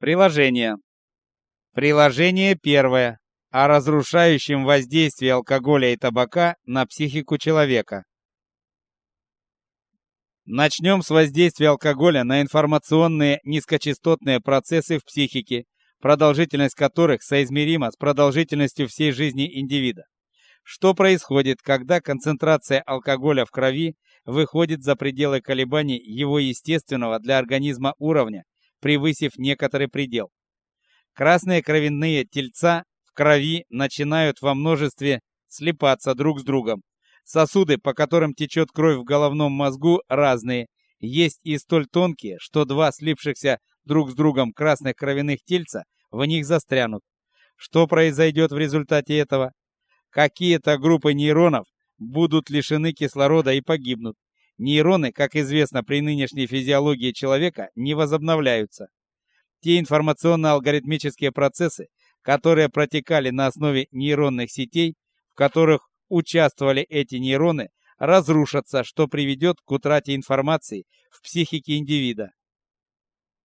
Приложение. Приложение первое. О разрушающем воздействии алкоголя и табака на психику человека. Начнем с воздействия алкоголя на информационные низкочастотные процессы в психике, продолжительность которых соизмерима с продолжительностью всей жизни индивида. Что происходит, когда концентрация алкоголя в крови выходит за пределы колебаний его естественного для организма уровня превысив некоторый предел. Красные кровяные тельца в крови начинают во множестве слипаться друг с другом. Сосуды, по которым течет кровь в головном мозгу, разные. Есть и столь тонкие, что два слипшихся друг с другом красных кровяных тельца в них застрянут. Что произойдет в результате этого? Какие-то группы нейронов будут лишены кислорода и погибнут. Нейроны, как известно при нынешней физиологии человека, не возобновляются. Те информационно-алгоритмические процессы, которые протекали на основе нейронных сетей, в которых участвовали эти нейроны, разрушатся, что приведет к утрате информации в психике индивида.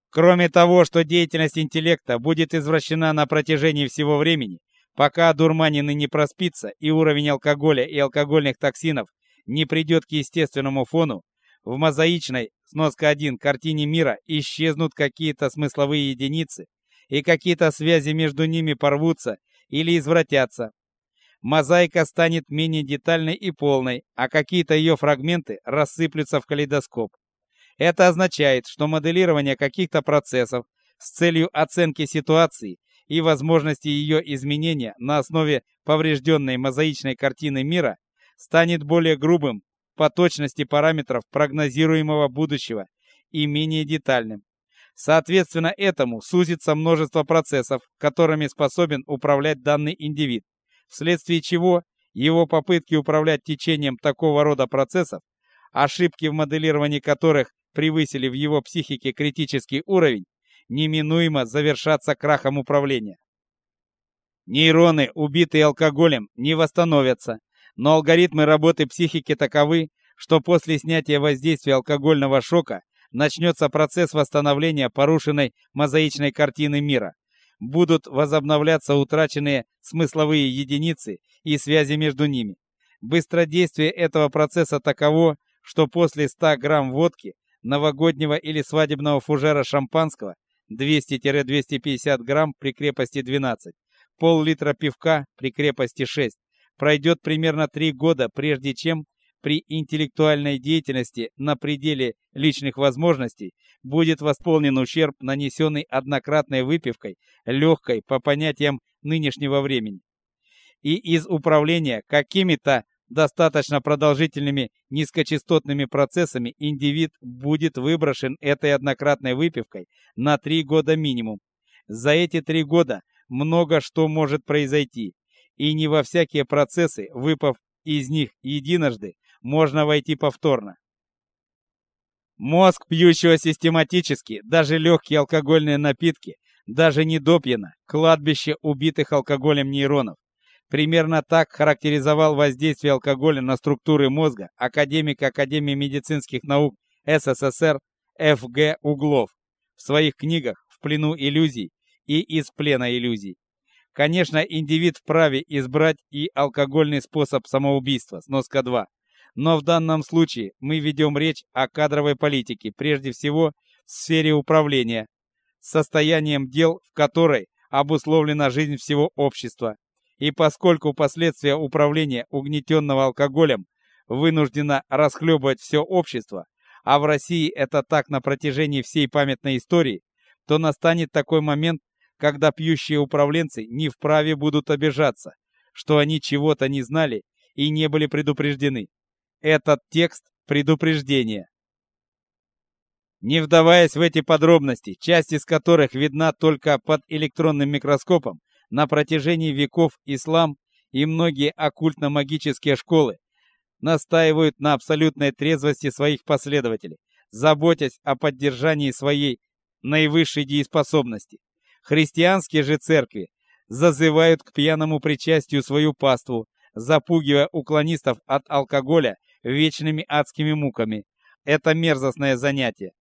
Кроме того, что деятельность интеллекта будет извращена на протяжении всего времени, пока одурманенный не проспится и уровень алкоголя и алкогольных токсинов не придет к естественному фону, в мозаичной, сноска 1, картине мира исчезнут какие-то смысловые единицы, и какие-то связи между ними порвутся или извратятся. Мозаика станет менее детальной и полной, а какие-то ее фрагменты рассыплются в калейдоскоп. Это означает, что моделирование каких-то процессов с целью оценки ситуации и возможности ее изменения на основе поврежденной мозаичной картины мира станет более грубым по точности параметров прогнозируемого будущего и менее детальным. Соответственно этому сузится множество процессов, которыми способен управлять данный индивид, вследствие чего его попытки управлять течением такого рода процессов, ошибки в моделировании которых превысили в его психике критический уровень, неминуемо завершатся крахом управления. Нейроны, убитые алкоголем, не восстановятся, но алгоритмы работы психики таковы, что после снятия воздействия алкогольного шока начнется процесс восстановления порушенной мозаичной картины мира. Будут возобновляться утраченные смысловые единицы и связи между ними. Быстродействие этого процесса таково, что после 100 грамм водки, новогоднего или свадебного фужера шампанского 200-250 грамм при крепости 12, пол-литра пивка при крепости 6, пройдет примерно три года, прежде чем при интеллектуальной деятельности на пределе личных возможностей будет восполнен ущерб, нанесенный однократной выпивкой, легкой по понятиям нынешнего времени. И из управления какими-то достаточно продолжительными низкочастотными процессами индивид будет выброшен этой однократной выпивкой на три года минимум. За эти три года много что может произойти и не во всякие процессы, выпав из них единожды, можно войти повторно. Мозг пьющего систематически, даже легкие алкогольные напитки, даже не допьяно, кладбище убитых алкоголем нейронов. Примерно так характеризовал воздействие алкоголя на структуры мозга академик Академии медицинских наук СССР Ф.Г. Углов в своих книгах «В плену иллюзий» и «Из плена иллюзий». Конечно, индивид вправе избрать и алкогольный способ самоубийства, сноска 2. Но в данном случае мы ведем речь о кадровой политике, прежде всего в сфере управления, состоянием дел, в которой обусловлена жизнь всего общества. И поскольку последствия управления угнетенного алкоголем вынуждено расхлебывать все общество, а в России это так на протяжении всей памятной истории, то настанет такой момент, когда пьющие управленцы не вправе будут обижаться, что они чего-то не знали и не были предупреждены. Этот текст предупреждение. Не вдаваясь в эти подробности, часть из которых видна только под электронным микроскопом, на протяжении веков ислам и многие оккультно-магические школы настаивают на абсолютной трезвости своих последователей, заботясь о поддержании своей наивысшей дееспособности. Христианские же церкви зазывают к пьяному причастию свою паству, запугивая уклонистов от алкоголя вечными адскими муками. Это мерзостное занятие.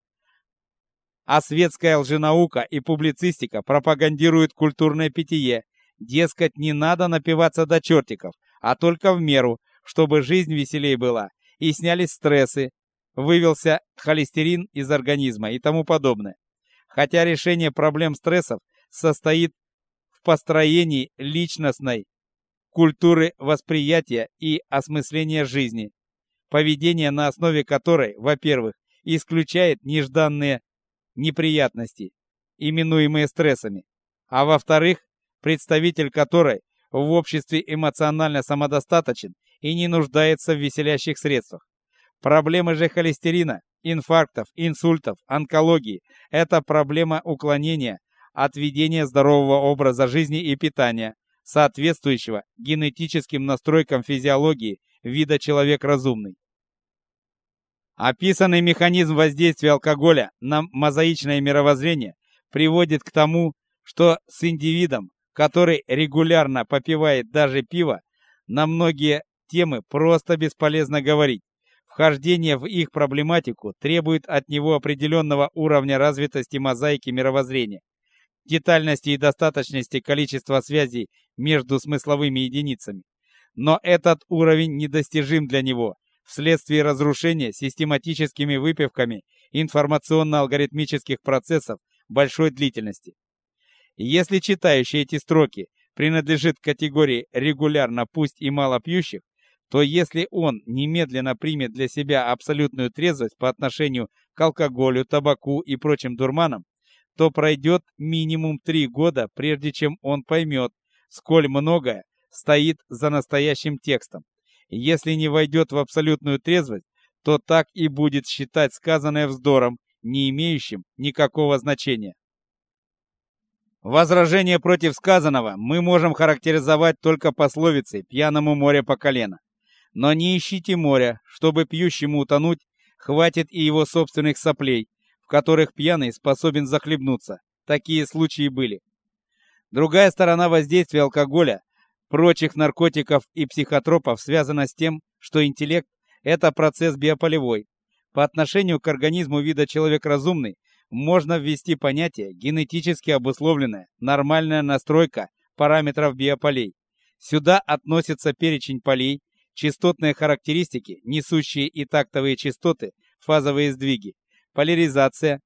А светская лженаука и публицистика пропагандируют культурное питье. Дескать, не надо напиваться до чертиков, а только в меру, чтобы жизнь веселей была, и снялись стрессы, вывелся холестерин из организма и тому подобное. Хотя решение проблем стрессов состоит в построении личностной культуры восприятия и осмысления жизни, поведение на основе которой, во-первых, исключает нежданные неприятности, именуемые стрессами, а во-вторых, представитель которой в обществе эмоционально самодостаточен и не нуждается в веселящих средствах. Проблемы же холестерина, инфарктов, инсультов, онкологии – это проблема уклонения от ведения здорового образа жизни и питания, соответствующего генетическим настройкам физиологии вида человек разумный. Описанный механизм воздействия алкоголя на мозаичное мировоззрение приводит к тому, что с индивидом, который регулярно попивает даже пиво, на многие темы просто бесполезно говорить. Вхождение в их проблематику требует от него определенного уровня развитости мозаики мировоззрения, детальности и достаточности количества связей между смысловыми единицами. Но этот уровень недостижим для него вследствие разрушения систематическими выпивками информационно-алгоритмических процессов большой длительности. Если читающий эти строки принадлежит к категории регулярно пусть и мало пьющих, то если он немедленно примет для себя абсолютную трезвость по отношению к алкоголю, табаку и прочим дурманам, то пройдет минимум три года, прежде чем он поймет, сколь многое стоит за настоящим текстом. Если не войдет в абсолютную трезвость, то так и будет считать сказанное вздором, не имеющим никакого значения. Возражение против сказанного мы можем характеризовать только пословицей «пьяному море по колено». Но не ищите моря, чтобы пьющему утонуть, хватит и его собственных соплей, которых пьяный способен захлебнуться. Такие случаи были. Другая сторона воздействия алкоголя, прочих наркотиков и психотропов связана с тем, что интеллект – это процесс биополевой. По отношению к организму вида человек разумный можно ввести понятие генетически обусловленная нормальная настройка параметров биополей. Сюда относится перечень полей, частотные характеристики, несущие и тактовые частоты, фазовые сдвиги, поляризация,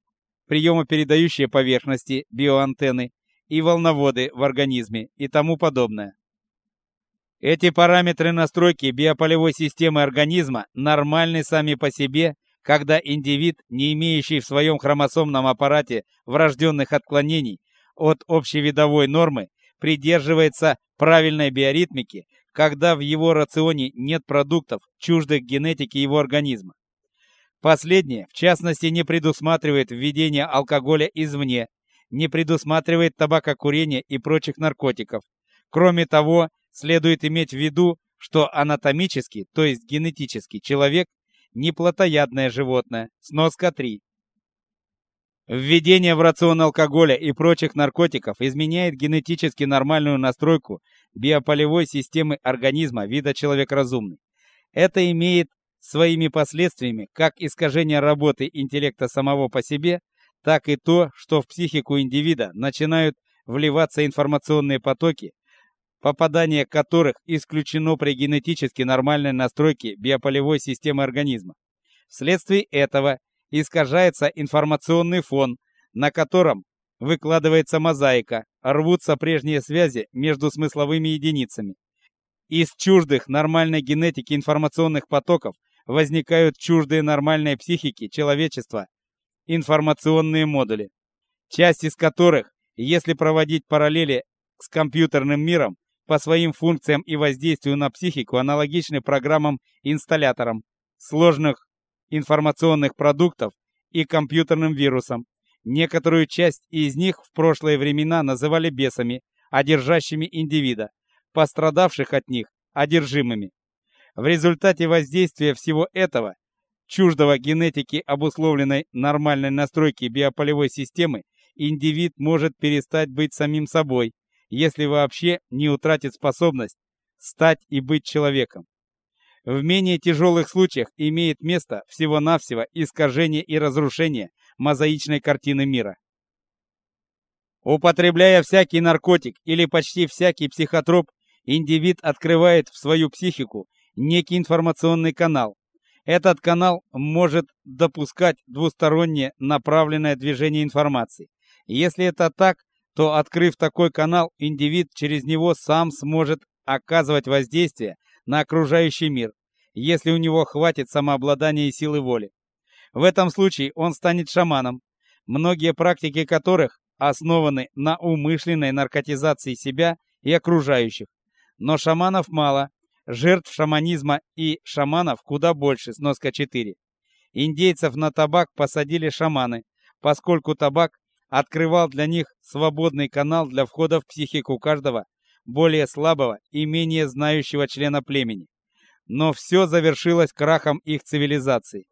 приемопередающие поверхности, биоантенны и волноводы в организме и тому подобное. Эти параметры настройки биополевой системы организма нормальны сами по себе, когда индивид, не имеющий в своем хромосомном аппарате врожденных отклонений от общевидовой нормы, придерживается правильной биоритмики, когда в его рационе нет продуктов, чуждых генетике его организма. Последнее, в частности, не предусматривает введение алкоголя извне, не предусматривает табакокурения и прочих наркотиков. Кроме того, следует иметь в виду, что анатомически, то есть генетически, человек не плотоядное животное. Сноска 3. Введение в рацион алкоголя и прочих наркотиков изменяет генетически нормальную настройку биополевой системы организма вида человек разумный. Это имеет своими последствиями как искажение работы интеллекта самого по себе, так и то, что в психику индивида начинают вливаться информационные потоки, попадание которых исключено при генетически нормальной настройке биополевой системы организма. Вследствие этого искажается информационный фон, на котором выкладывается мозаика, рвутся прежние связи между смысловыми единицами. Из чуждых нормальной генетики информационных потоков возникают чуждые нормальной психике человечества информационные модули, часть из которых, если проводить параллели с компьютерным миром, по своим функциям и воздействию на психику аналогичны программам-инсталляторам сложных информационных продуктов и компьютерным вирусам. Некоторую часть из них в прошлые времена называли бесами, одержащими индивида, пострадавших от них одержимыми. В результате воздействия всего этого, чуждого генетики обусловленной нормальной настройки биополевой системы, индивид может перестать быть самим собой, если вообще не утратит способность стать и быть человеком. В менее тяжелых случаях имеет место всего-навсего искажение и разрушение мозаичной картины мира. Употребляя всякий наркотик или почти всякий психотроп, индивид открывает в свою психику некий информационный канал. Этот канал может допускать двустороннее направленное движение информации. Если это так, то открыв такой канал, индивид через него сам сможет оказывать воздействие на окружающий мир, если у него хватит самообладания и силы воли. В этом случае он станет шаманом, многие практики которых основаны на умышленной наркотизации себя и окружающих. Но шаманов мало, жертв шаманизма и шаманов куда больше, сноска 4. Индейцев на табак посадили шаманы, поскольку табак открывал для них свободный канал для входа в психику каждого более слабого и менее знающего члена племени. Но все завершилось крахом их цивилизации.